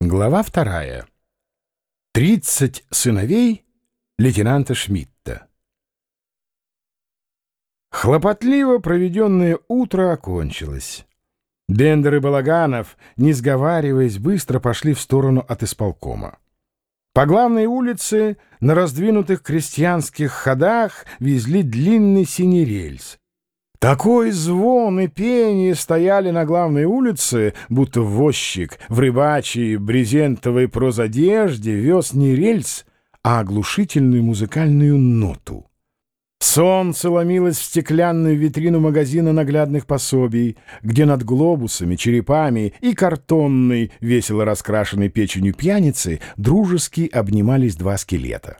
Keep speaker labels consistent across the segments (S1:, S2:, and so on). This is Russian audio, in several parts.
S1: Глава вторая. Тридцать сыновей лейтенанта Шмидта. Хлопотливо проведенное утро окончилось. Бендер и Балаганов, не сговариваясь, быстро пошли в сторону от исполкома. По главной улице на раздвинутых крестьянских ходах везли длинный синий рельс, такой звон и пение стояли на главной улице, будто возчик в рыбачьей брезентовой прозодежде вез не рельс, а оглушительную музыкальную ноту. Солнце ломилось в стеклянную витрину магазина наглядных пособий, где над глобусами, черепами и картонной, весело раскрашенной печенью пьяницы дружески обнимались два скелета.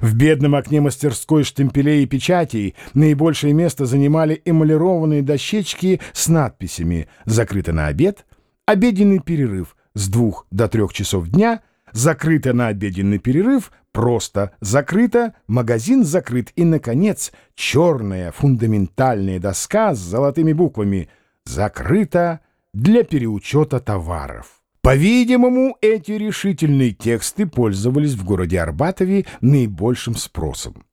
S1: В бедном окне мастерской штемпелей и печатей наибольшее место занимали эмалированные дощечки с надписями «Закрыто на обед», «Обеденный перерыв с двух до трех часов дня», «Закрыто на обеденный перерыв», «Просто закрыто», «Магазин закрыт» и, наконец, черная фундаментальная доска с золотыми буквами «Закрыто для переучета товаров». По-видимому, эти решительные тексты пользовались в городе Арбатове наибольшим спросом.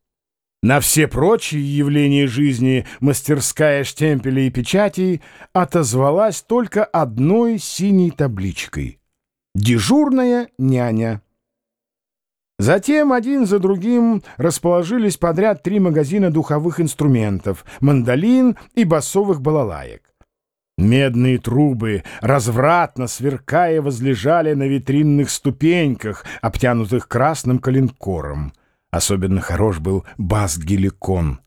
S1: На все прочие явления жизни мастерская штемпеля и печатей отозвалась только одной синей табличкой «Дежурная няня». Затем один за другим расположились подряд три магазина духовых инструментов, мандолин и басовых балалаек. Медные трубы, развратно сверкая, возлежали на витринных ступеньках, обтянутых красным коленкором. Особенно хорош был бас-геликон.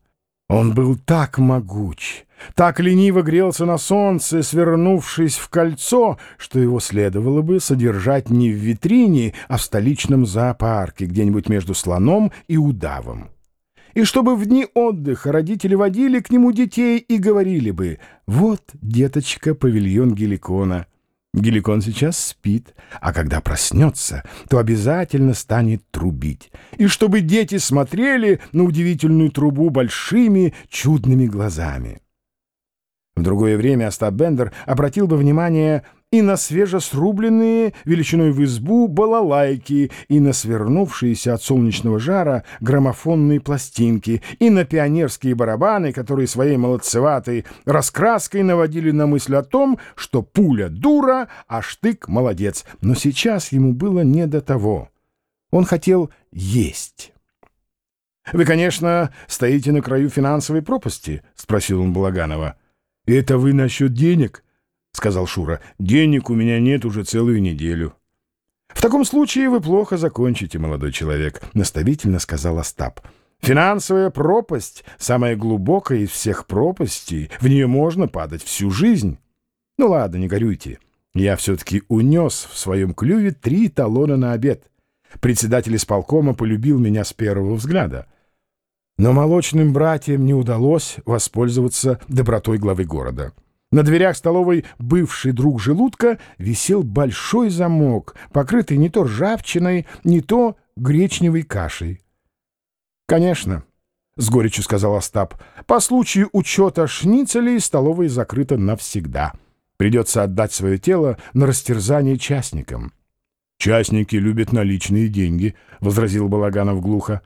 S1: Он был так могуч, так лениво грелся на солнце, свернувшись в кольцо, что его следовало бы содержать не в витрине, а в столичном зоопарке, где-нибудь между слоном и удавом и чтобы в дни отдыха родители водили к нему детей и говорили бы «Вот, деточка, павильон Геликона». Геликон сейчас спит, а когда проснется, то обязательно станет трубить. И чтобы дети смотрели на удивительную трубу большими чудными глазами. В другое время Остап Бендер обратил бы внимание и на свежесрубленные величиной в избу балалайки, и на свернувшиеся от солнечного жара граммофонные пластинки, и на пионерские барабаны, которые своей молодцеватой раскраской наводили на мысль о том, что пуля дура, а штык молодец. Но сейчас ему было не до того. Он хотел есть. «Вы, конечно, стоите на краю финансовой пропасти?» — спросил он Благанова. «Это вы насчет денег?» — сказал Шура. «Денег у меня нет уже целую неделю». «В таком случае вы плохо закончите, молодой человек», — наставительно сказал Остап. «Финансовая пропасть — самая глубокая из всех пропастей. В нее можно падать всю жизнь. Ну ладно, не горюйте. Я все-таки унес в своем клюве три талона на обед. Председатель исполкома полюбил меня с первого взгляда». Но молочным братьям не удалось воспользоваться добротой главы города. На дверях столовой бывший друг желудка висел большой замок, покрытый не то ржавчиной, не то гречневой кашей. «Конечно», — с горечью сказал Остап, — «по случаю учета шницелей столовая закрыта навсегда. Придется отдать свое тело на растерзание частникам». «Частники любят наличные деньги», — возразил Балаганов глухо.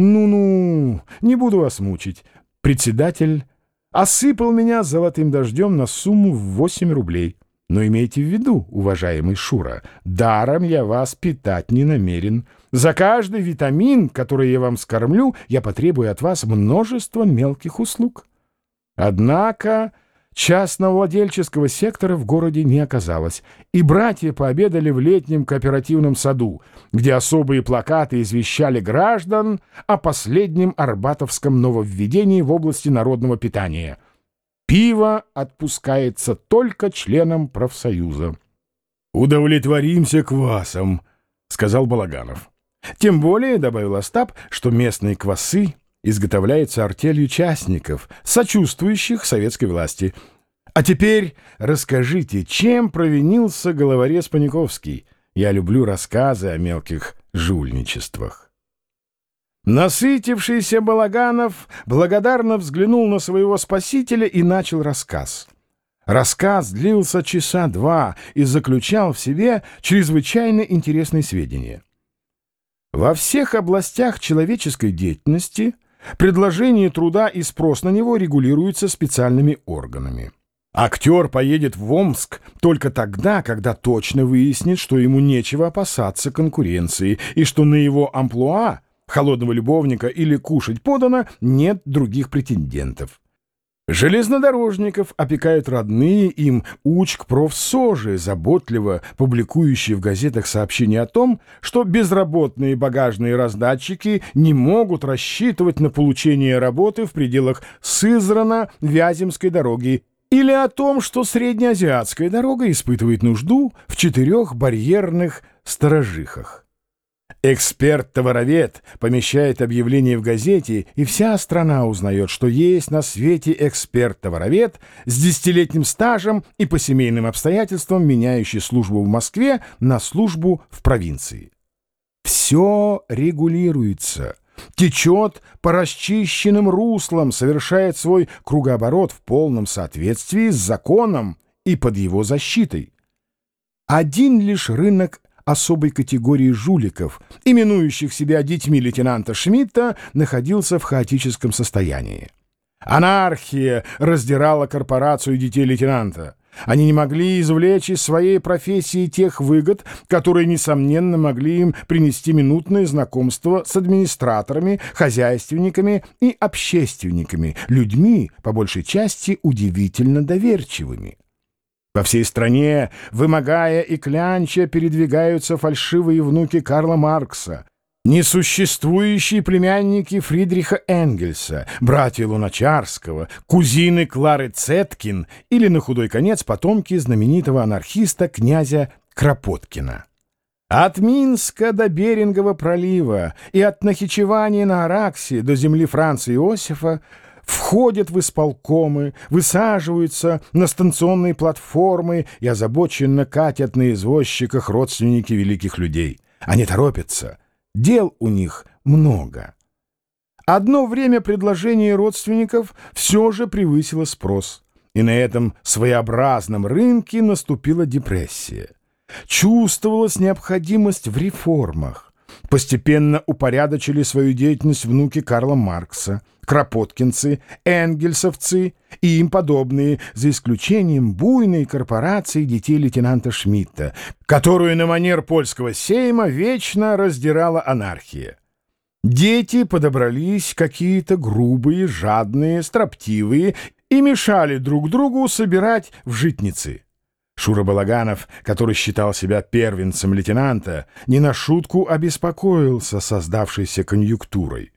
S1: «Ну-ну, не буду вас мучить. Председатель осыпал меня золотым дождем на сумму в 8 рублей. Но имейте в виду, уважаемый Шура, даром я вас питать не намерен. За каждый витамин, который я вам скормлю, я потребую от вас множество мелких услуг. Однако частного владельческого сектора в городе не оказалось, и братья пообедали в летнем кооперативном саду, где особые плакаты извещали граждан о последнем арбатовском нововведении в области народного питания. Пиво отпускается только членам профсоюза. «Удовлетворимся квасом», — сказал Балаганов. «Тем более», — добавил Остап, — «что местные квасы изготовляется артелью частников, сочувствующих советской власти. А теперь расскажите, чем провинился головорез Паниковский? Я люблю рассказы о мелких жульничествах. Насытившийся Балаганов благодарно взглянул на своего спасителя и начал рассказ. Рассказ длился часа два и заключал в себе чрезвычайно интересные сведения. Во всех областях человеческой деятельности предложение труда и спрос на него регулируются специальными органами. Актер поедет в Омск только тогда, когда точно выяснит, что ему нечего опасаться конкуренции и что на его амплуа, холодного любовника или кушать подано, нет других претендентов. Железнодорожников опекают родные им учк-профсожи, заботливо публикующие в газетах сообщения о том, что безработные багажные раздатчики не могут рассчитывать на получение работы в пределах Сызрана-Вяземской дороги или о том, что среднеазиатская дорога испытывает нужду в четырех барьерных сторожихах. Эксперт-товаровед помещает объявление в газете, и вся страна узнает, что есть на свете эксперт-товаровед с десятилетним стажем и по семейным обстоятельствам меняющий службу в Москве на службу в провинции. Все регулируется, течет по расчищенным руслам, совершает свой кругооборот в полном соответствии с законом и под его защитой. Один лишь рынок особой категории жуликов, именующих себя детьми лейтенанта Шмидта, находился в хаотическом состоянии. Анархия раздирала корпорацию детей лейтенанта. Они не могли извлечь из своей профессии тех выгод, которые, несомненно, могли им принести минутное знакомство с администраторами, хозяйственниками и общественниками, людьми, по большей части, удивительно доверчивыми. По всей стране, вымогая и клянча, передвигаются фальшивые внуки Карла Маркса, несуществующие племянники Фридриха Энгельса, братья Луначарского, кузины Клары Цеткин или, на худой конец, потомки знаменитого анархиста князя Кропоткина. От Минска до Берингового пролива и от Нахичевани на Араксе до земли Франца Иосифа входят в исполкомы, высаживаются на станционные платформы и озабоченно катят на извозчиках родственники великих людей. Они торопятся. Дел у них много. Одно время предложение родственников все же превысило спрос. И на этом своеобразном рынке наступила депрессия. Чувствовалась необходимость в реформах. Постепенно упорядочили свою деятельность внуки Карла Маркса, кропоткинцы, энгельсовцы и им подобные, за исключением буйной корпорации детей лейтенанта Шмидта, которую на манер польского сейма вечно раздирала анархия. Дети подобрались какие-то грубые, жадные, строптивые и мешали друг другу собирать в житницы. Шура Балаганов, который считал себя первенцем лейтенанта, не на шутку обеспокоился создавшейся конъюнктурой.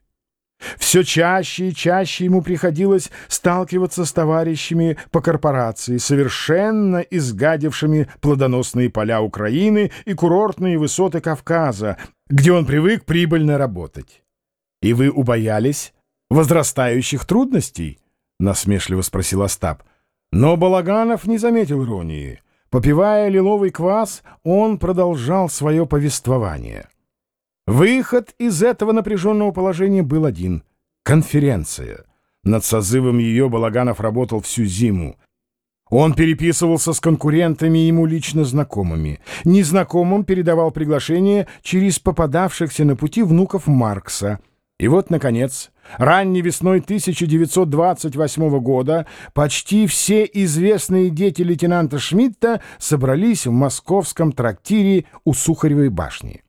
S1: Все чаще и чаще ему приходилось сталкиваться с товарищами по корпорации, совершенно изгадившими плодоносные поля Украины и курортные высоты Кавказа, где он привык прибыльно работать. «И вы убоялись возрастающих трудностей?» — насмешливо спросил Остап. Но Балаганов не заметил иронии. Попивая лиловый квас, он продолжал свое повествование. Выход из этого напряженного положения был один — конференция. Над созывом ее Балаганов работал всю зиму. Он переписывался с конкурентами ему лично знакомыми. Незнакомым передавал приглашение через попадавшихся на пути внуков Маркса. И вот, наконец, Ранней весной 1928 года почти все известные дети лейтенанта Шмидта собрались в московском трактире у Сухаревой башни.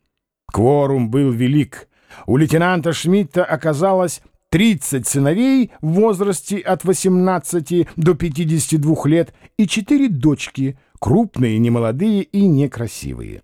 S1: Кворум был велик. У лейтенанта Шмидта оказалось 30 сыновей в возрасте от 18 до 52 лет и 4 дочки, крупные, немолодые и некрасивые.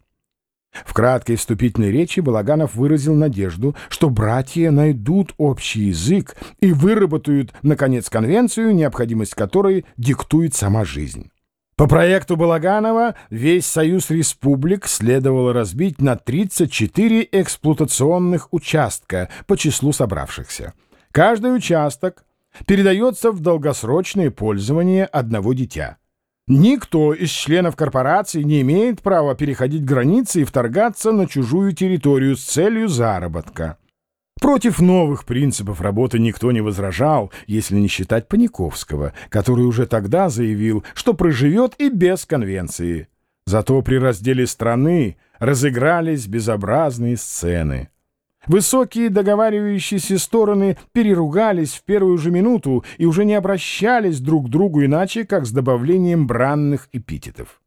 S1: В краткой вступительной речи Балаганов выразил надежду, что братья найдут общий язык и выработают, наконец, конвенцию, необходимость которой диктует сама жизнь. По проекту Балаганова весь Союз Республик следовало разбить на 34 эксплуатационных участка по числу собравшихся. Каждый участок передается в долгосрочное пользование одного дитя. Никто из членов корпорации не имеет права переходить границы и вторгаться на чужую территорию с целью заработка. Против новых принципов работы никто не возражал, если не считать Паниковского, который уже тогда заявил, что проживет и без конвенции. Зато при разделе страны разыгрались безобразные сцены. Высокие договаривающиеся стороны переругались в первую же минуту и уже не обращались друг к другу иначе, как с добавлением бранных эпитетов.